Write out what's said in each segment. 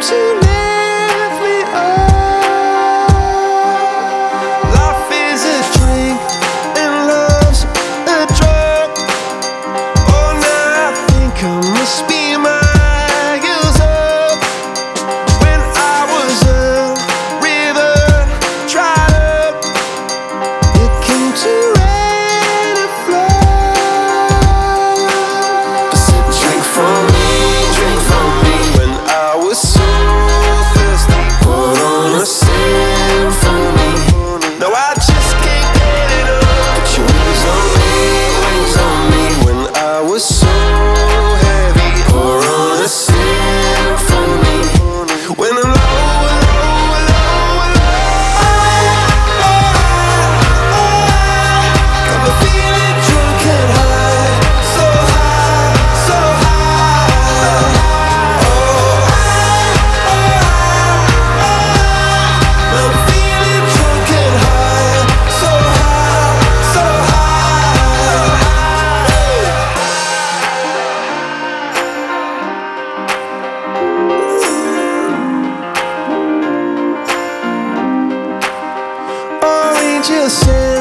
to can't you see?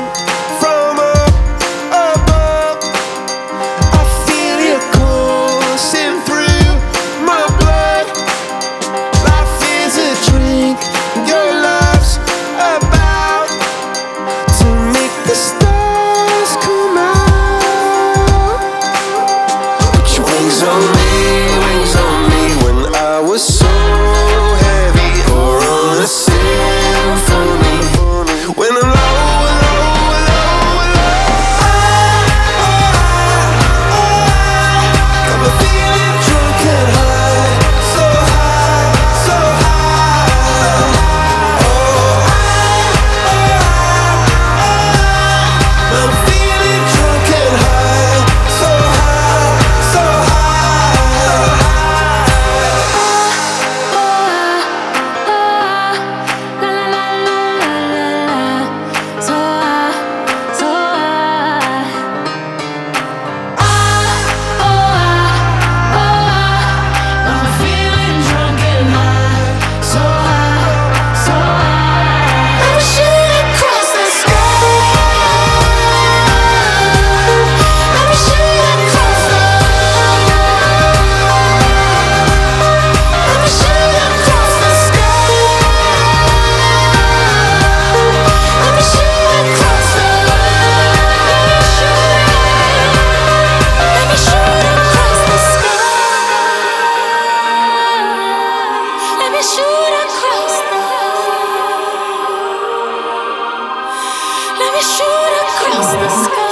Shoot across the sky.